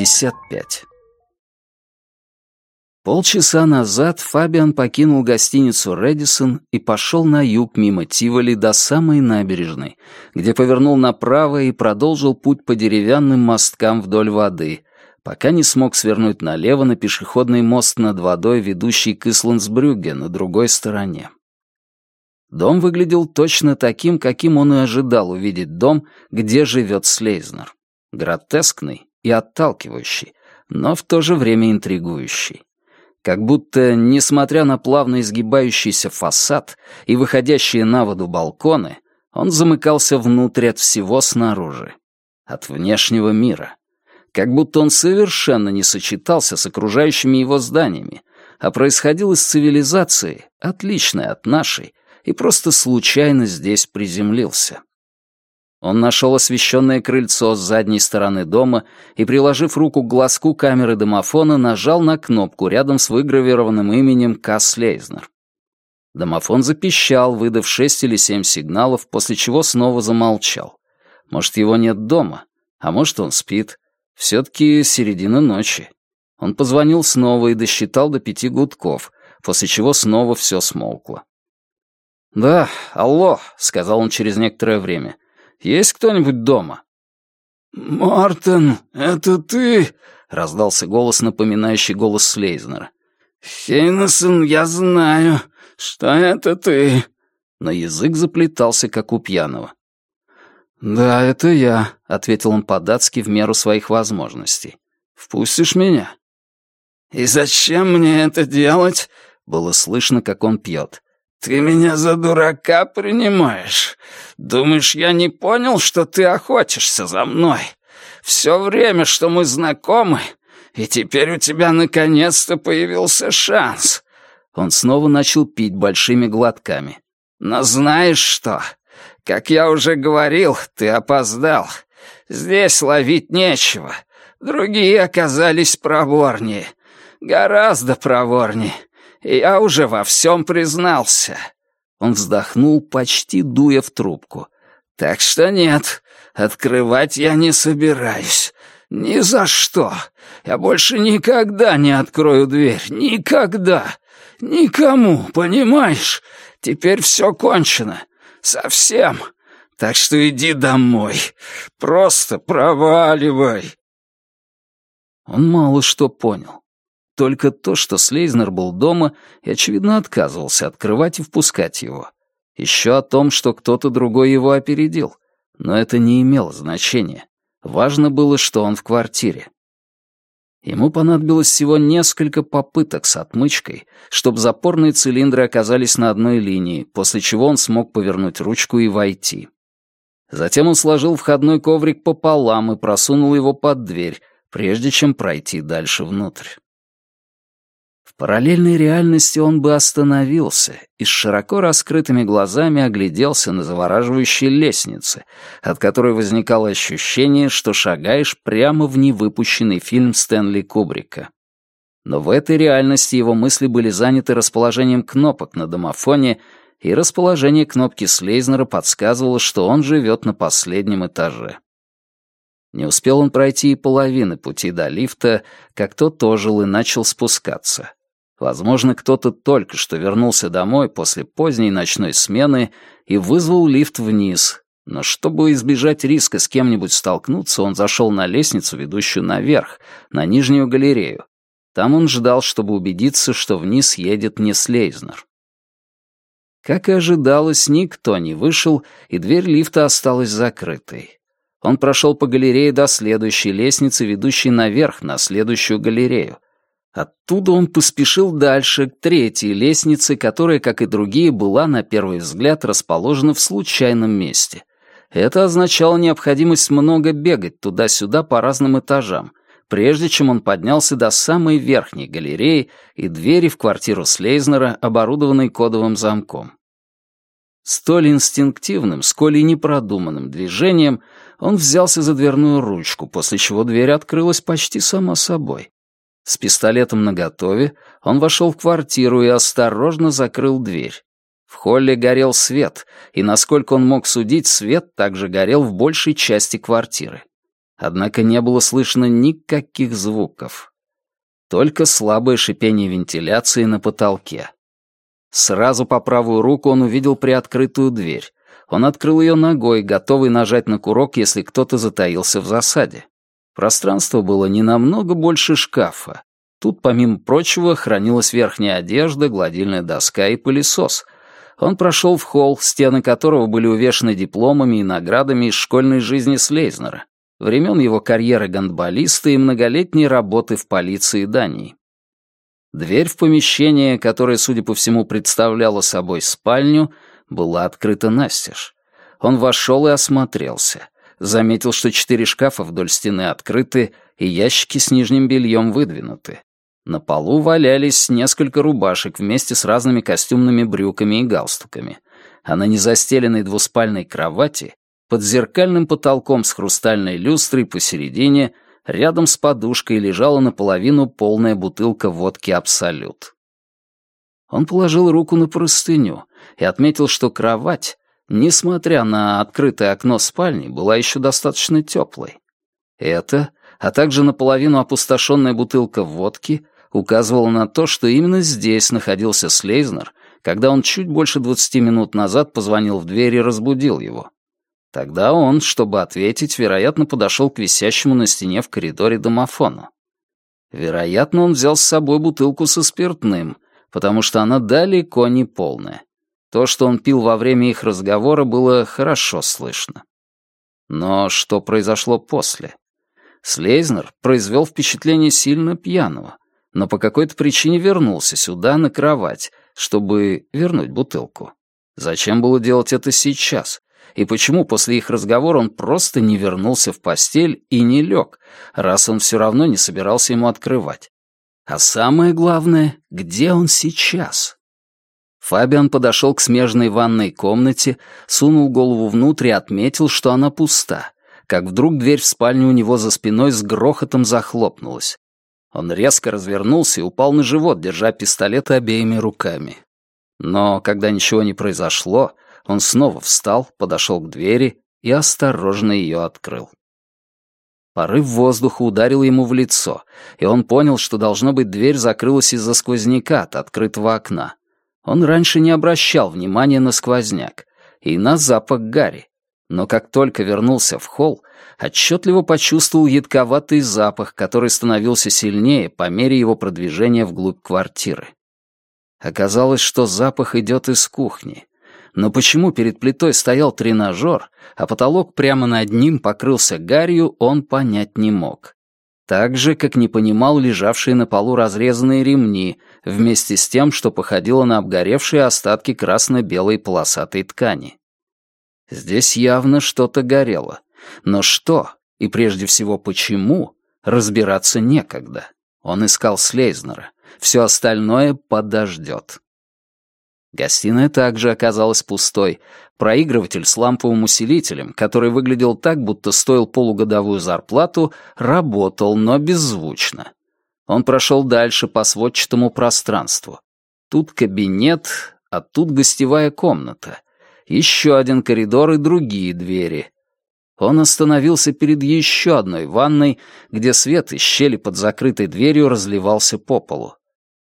55 Полчаса назад Фабиан покинул гостиницу «Редисон» и пошел на юг мимо Тиволи до самой набережной, где повернул направо и продолжил путь по деревянным мосткам вдоль воды, пока не смог свернуть налево на пешеходный мост над водой, ведущий к Исландсбрюгге на другой стороне. Дом выглядел точно таким, каким он и ожидал увидеть дом, где живет Слейзнер. Гротескный и отталкивающий, но в то же время интригующий. Как будто, несмотря на плавно изгибающийся фасад и выходящие на воду балконы, он замыкался внутрь от всего снаружи. От внешнего мира. Как будто он совершенно не сочетался с окружающими его зданиями, а происходил из цивилизации, отличной от нашей, и просто случайно здесь приземлился. Он нашел освещенное крыльцо с задней стороны дома и, приложив руку к глазку камеры домофона, нажал на кнопку рядом с выгравированным именем Касс Лейзнер. Домофон запищал, выдав шесть или семь сигналов, после чего снова замолчал. Может, его нет дома, а может, он спит. Все-таки середина ночи. Он позвонил снова и досчитал до пяти гудков, после чего снова все смолкло. «Да, алло», — сказал он через некоторое время. Есть кто-нибудь дома?» «Мартин, это ты?» — раздался голос, напоминающий голос Слейзнера. «Хейнесон, я знаю, что это ты». Но язык заплетался, как у пьяного. «Да, это я», — ответил он по-датски в меру своих возможностей. «Впустишь меня?» «И зачем мне это делать?» — было слышно, как он пьет. «Ты меня за дурака принимаешь? Думаешь, я не понял, что ты охотишься за мной? Все время, что мы знакомы, и теперь у тебя наконец-то появился шанс». Он снова начал пить большими глотками. «Но знаешь что? Как я уже говорил, ты опоздал. Здесь ловить нечего. Другие оказались проворнее. Гораздо проворнее. Я уже во всем признался». Он вздохнул, почти дуя в трубку. «Так что нет, открывать я не собираюсь. Ни за что. Я больше никогда не открою дверь. Никогда. Никому, понимаешь? Теперь все кончено. Совсем. Так что иди домой. Просто проваливай». Он мало что понял только то, что Слейзнер был дома и, очевидно, отказывался открывать и впускать его. Еще о том, что кто-то другой его опередил. Но это не имело значения. Важно было, что он в квартире. Ему понадобилось всего несколько попыток с отмычкой, чтобы запорные цилиндры оказались на одной линии, после чего он смог повернуть ручку и войти. Затем он сложил входной коврик пополам и просунул его под дверь, прежде чем пройти дальше внутрь параллельной реальности он бы остановился и с широко раскрытыми глазами огляделся на завораживающей лестнице, от которой возникало ощущение, что шагаешь прямо в невыпущенный фильм Стэнли Кубрика. Но в этой реальности его мысли были заняты расположением кнопок на домофоне, и расположение кнопки Слейзнера подсказывало, что он живет на последнем этаже. Не успел он пройти и половины пути до лифта, как тот ожил и начал спускаться. Возможно, кто-то только что вернулся домой после поздней ночной смены и вызвал лифт вниз. Но чтобы избежать риска с кем-нибудь столкнуться, он зашел на лестницу, ведущую наверх, на нижнюю галерею. Там он ждал, чтобы убедиться, что вниз едет не Слейзнер. Как и ожидалось, никто не вышел, и дверь лифта осталась закрытой. Он прошел по галерее до следующей лестницы, ведущей наверх, на следующую галерею — Оттуда он поспешил дальше, к третьей лестнице, которая, как и другие, была, на первый взгляд, расположена в случайном месте. Это означало необходимость много бегать туда-сюда по разным этажам, прежде чем он поднялся до самой верхней галереи и двери в квартиру Слейзнера, оборудованной кодовым замком. Столь инстинктивным, сколь и непродуманным движением он взялся за дверную ручку, после чего дверь открылась почти сама собой. С пистолетом наготове он вошел в квартиру и осторожно закрыл дверь. В холле горел свет, и, насколько он мог судить, свет также горел в большей части квартиры. Однако не было слышно никаких звуков. Только слабое шипение вентиляции на потолке. Сразу по правую руку он увидел приоткрытую дверь. Он открыл ее ногой, готовый нажать на курок, если кто-то затаился в засаде. Пространство было не намного больше шкафа. Тут, помимо прочего, хранилась верхняя одежда, гладильная доска и пылесос. Он прошел в холл, стены которого были увешаны дипломами и наградами из школьной жизни Слейзнера, времен его карьеры гандболиста и многолетней работы в полиции Дании. Дверь в помещение, которое, судя по всему, представляло собой спальню, была открыта настежь. Он вошел и осмотрелся. Заметил, что четыре шкафа вдоль стены открыты и ящики с нижним бельем выдвинуты. На полу валялись несколько рубашек вместе с разными костюмными брюками и галстуками, а на незастеленной двуспальной кровати, под зеркальным потолком с хрустальной люстрой посередине, рядом с подушкой лежала наполовину полная бутылка водки «Абсолют». Он положил руку на простыню и отметил, что кровать, несмотря на открытое окно спальни, была еще достаточно теплой. Это, а также наполовину опустошенная бутылка водки, указывало на то, что именно здесь находился Слейзнер, когда он чуть больше двадцати минут назад позвонил в дверь и разбудил его. Тогда он, чтобы ответить, вероятно, подошел к висящему на стене в коридоре домофону. Вероятно, он взял с собой бутылку со спиртным, потому что она далеко не полная. То, что он пил во время их разговора, было хорошо слышно. Но что произошло после? Слейзнер произвел впечатление сильно пьяного, но по какой-то причине вернулся сюда, на кровать, чтобы вернуть бутылку. Зачем было делать это сейчас? И почему после их разговора он просто не вернулся в постель и не лег, раз он все равно не собирался ему открывать? А самое главное, где он сейчас? Фабиан подошел к смежной ванной комнате, сунул голову внутрь и отметил, что она пуста, как вдруг дверь в спальню у него за спиной с грохотом захлопнулась. Он резко развернулся и упал на живот, держа пистолет обеими руками. Но когда ничего не произошло, он снова встал, подошел к двери и осторожно ее открыл. Порыв воздуха ударил ему в лицо, и он понял, что, должно быть, дверь закрылась из-за сквозняка от открытого окна. Он раньше не обращал внимания на сквозняк и на запах гари, но как только вернулся в холл, отчетливо почувствовал едковатый запах, который становился сильнее по мере его продвижения вглубь квартиры. Оказалось, что запах идет из кухни, но почему перед плитой стоял тренажер, а потолок прямо над ним покрылся гарью, он понять не мог. Так же, как не понимал лежавшие на полу разрезанные ремни, вместе с тем, что походило на обгоревшие остатки красно-белой полосатой ткани. Здесь явно что-то горело. Но что, и прежде всего почему, разбираться некогда. Он искал Слейзнера. Все остальное подождет. Гостиная также оказалась пустой. Проигрыватель с ламповым усилителем, который выглядел так, будто стоил полугодовую зарплату, работал, но беззвучно. Он прошел дальше по сводчатому пространству. Тут кабинет, а тут гостевая комната. Еще один коридор и другие двери. Он остановился перед еще одной ванной, где свет из щели под закрытой дверью разливался по полу.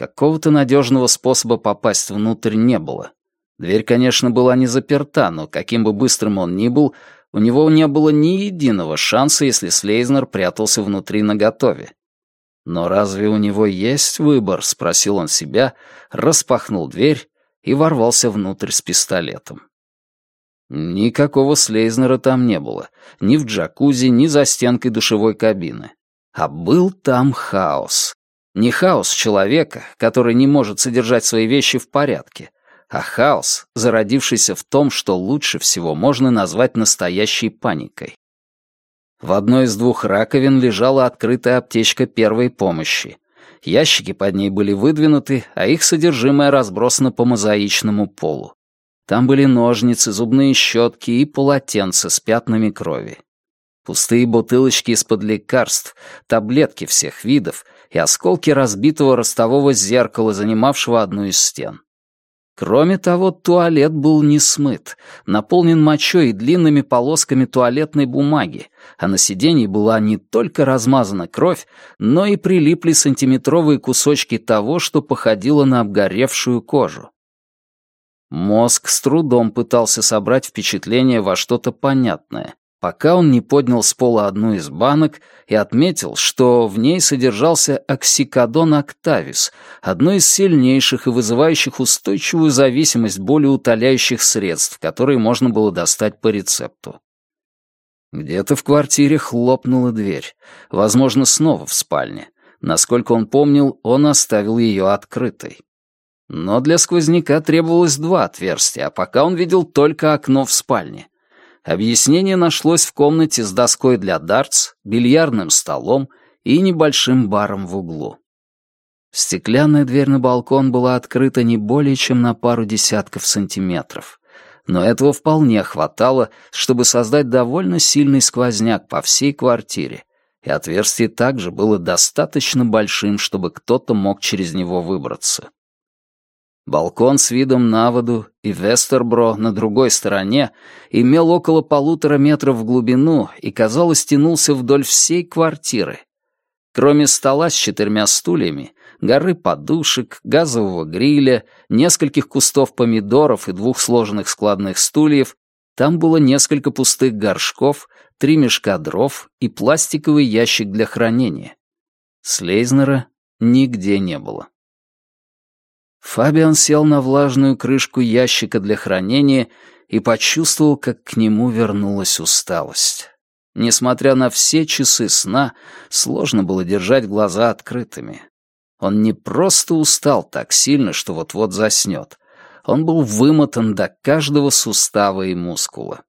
Какого-то надежного способа попасть внутрь не было. Дверь, конечно, была не заперта, но каким бы быстрым он ни был, у него не было ни единого шанса, если Слейзнер прятался внутри наготове. Но разве у него есть выбор, спросил он себя, распахнул дверь и ворвался внутрь с пистолетом. Никакого Слейзнера там не было, ни в джакузи, ни за стенкой душевой кабины. А был там хаос. Не хаос человека, который не может содержать свои вещи в порядке, а хаос, зародившийся в том, что лучше всего можно назвать настоящей паникой. В одной из двух раковин лежала открытая аптечка первой помощи. Ящики под ней были выдвинуты, а их содержимое разбросано по мозаичному полу. Там были ножницы, зубные щетки и полотенца с пятнами крови. Пустые бутылочки из-под лекарств, таблетки всех видов и осколки разбитого ростового зеркала, занимавшего одну из стен. Кроме того, туалет был не смыт, наполнен мочой и длинными полосками туалетной бумаги, а на сиденье была не только размазана кровь, но и прилипли сантиметровые кусочки того, что походило на обгоревшую кожу. Мозг с трудом пытался собрать впечатление во что-то понятное, пока он не поднял с пола одну из банок и отметил, что в ней содержался оксикодон октавис, одно из сильнейших и вызывающих устойчивую зависимость болеутоляющих средств, которые можно было достать по рецепту. Где-то в квартире хлопнула дверь, возможно, снова в спальне. Насколько он помнил, он оставил ее открытой. Но для сквозняка требовалось два отверстия, а пока он видел только окно в спальне. Объяснение нашлось в комнате с доской для дартс, бильярдным столом и небольшим баром в углу. Стеклянная дверь на балкон была открыта не более чем на пару десятков сантиметров. Но этого вполне хватало, чтобы создать довольно сильный сквозняк по всей квартире, и отверстие также было достаточно большим, чтобы кто-то мог через него выбраться. Балкон с видом на воду и Вестербро на другой стороне имел около полутора метров в глубину и, казалось, тянулся вдоль всей квартиры. Кроме стола с четырьмя стульями, горы подушек, газового гриля, нескольких кустов помидоров и двух сложенных складных стульев, там было несколько пустых горшков, три мешка дров и пластиковый ящик для хранения. Слейзнера нигде не было. Фабиан сел на влажную крышку ящика для хранения и почувствовал, как к нему вернулась усталость. Несмотря на все часы сна, сложно было держать глаза открытыми. Он не просто устал так сильно, что вот-вот заснет. Он был вымотан до каждого сустава и мускула.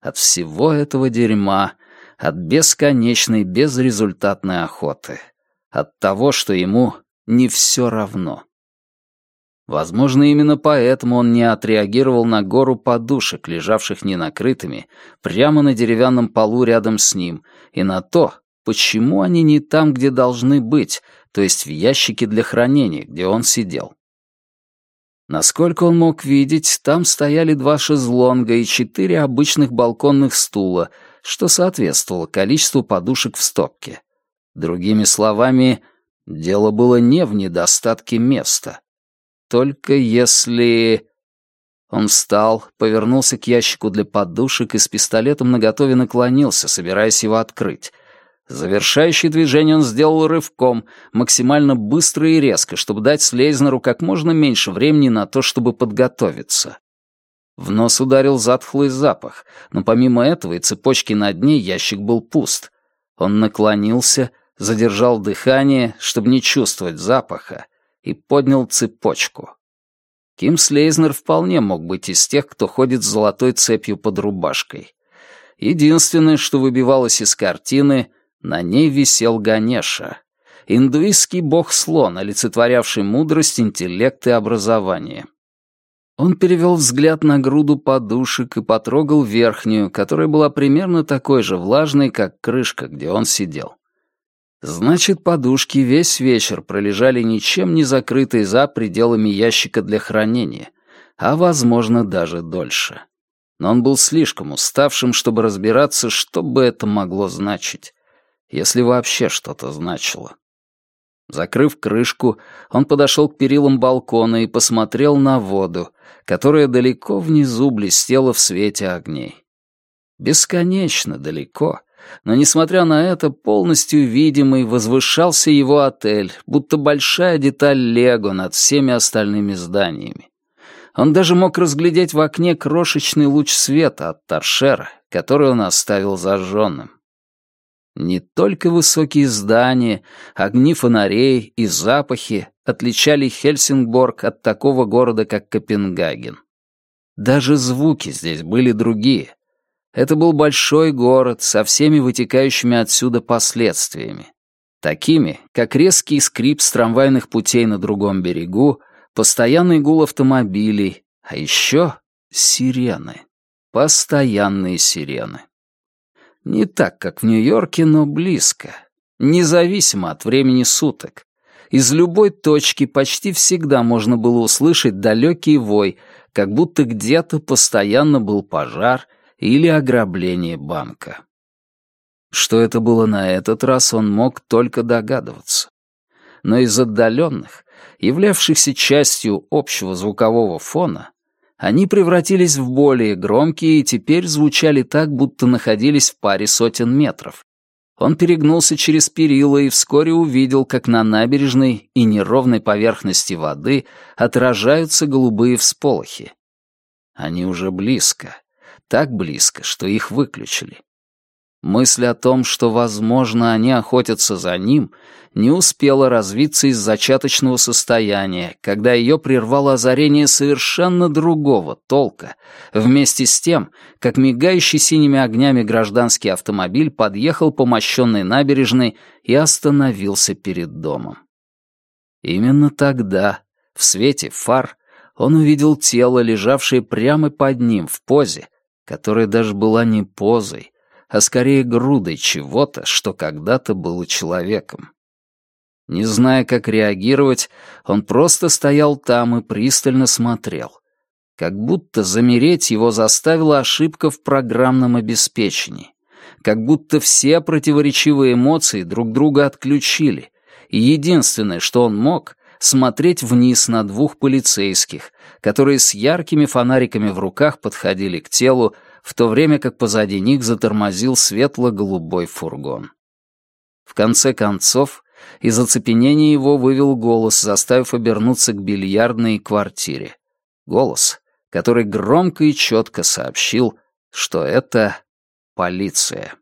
От всего этого дерьма, от бесконечной безрезультатной охоты, от того, что ему не все равно. Возможно, именно поэтому он не отреагировал на гору подушек, лежавших ненакрытыми, прямо на деревянном полу рядом с ним, и на то, почему они не там, где должны быть, то есть в ящике для хранения, где он сидел. Насколько он мог видеть, там стояли два шезлонга и четыре обычных балконных стула, что соответствовало количеству подушек в стопке. Другими словами, дело было не в недостатке места. Только если... Он встал, повернулся к ящику для подушек и с пистолетом наготове наклонился, собираясь его открыть. Завершающее движение он сделал рывком, максимально быстро и резко, чтобы дать Слейзнеру как можно меньше времени на то, чтобы подготовиться. В нос ударил затхлый запах, но помимо этого и цепочки на дне ящик был пуст. Он наклонился, задержал дыхание, чтобы не чувствовать запаха, и поднял цепочку. Ким Слейзнер вполне мог быть из тех, кто ходит с золотой цепью под рубашкой. Единственное, что выбивалось из картины, на ней висел Ганеша, индуистский бог-слон, олицетворявший мудрость, интеллект и образование. Он перевел взгляд на груду подушек и потрогал верхнюю, которая была примерно такой же влажной, как крышка, где он сидел. Значит, подушки весь вечер пролежали ничем не закрытые за пределами ящика для хранения, а, возможно, даже дольше. Но он был слишком уставшим, чтобы разбираться, что бы это могло значить, если вообще что-то значило. Закрыв крышку, он подошел к перилам балкона и посмотрел на воду, которая далеко внизу блестела в свете огней. Бесконечно далеко — но, несмотря на это, полностью видимый возвышался его отель, будто большая деталь Лего над всеми остальными зданиями. Он даже мог разглядеть в окне крошечный луч света от торшера, который он оставил зажженным. Не только высокие здания, огни фонарей и запахи отличали Хельсингборг от такого города, как Копенгаген. Даже звуки здесь были другие, это был большой город со всеми вытекающими отсюда последствиями. Такими, как резкий скрип с трамвайных путей на другом берегу, постоянный гул автомобилей, а еще сирены. Постоянные сирены. Не так, как в Нью-Йорке, но близко. Независимо от времени суток. Из любой точки почти всегда можно было услышать далекий вой, как будто где-то постоянно был пожар или ограбление банка. Что это было на этот раз, он мог только догадываться. Но из отдаленных, являвшихся частью общего звукового фона, они превратились в более громкие и теперь звучали так, будто находились в паре сотен метров. Он перегнулся через перила и вскоре увидел, как на набережной и неровной поверхности воды отражаются голубые всполохи. Они уже близко, так близко, что их выключили. Мысль о том, что, возможно, они охотятся за ним, не успела развиться из зачаточного состояния, когда ее прервало озарение совершенно другого толка, вместе с тем, как мигающий синими огнями гражданский автомобиль подъехал по мощенной набережной и остановился перед домом. Именно тогда, в свете фар, он увидел тело, лежавшее прямо под ним в позе, которая даже была не позой, а скорее грудой чего-то, что когда-то было человеком. Не зная, как реагировать, он просто стоял там и пристально смотрел. Как будто замереть его заставила ошибка в программном обеспечении. Как будто все противоречивые эмоции друг друга отключили, и единственное, что он мог, смотреть вниз на двух полицейских, которые с яркими фонариками в руках подходили к телу, в то время как позади них затормозил светло-голубой фургон. В конце концов, из оцепенения его вывел голос, заставив обернуться к бильярдной квартире. Голос, который громко и четко сообщил, что это полиция.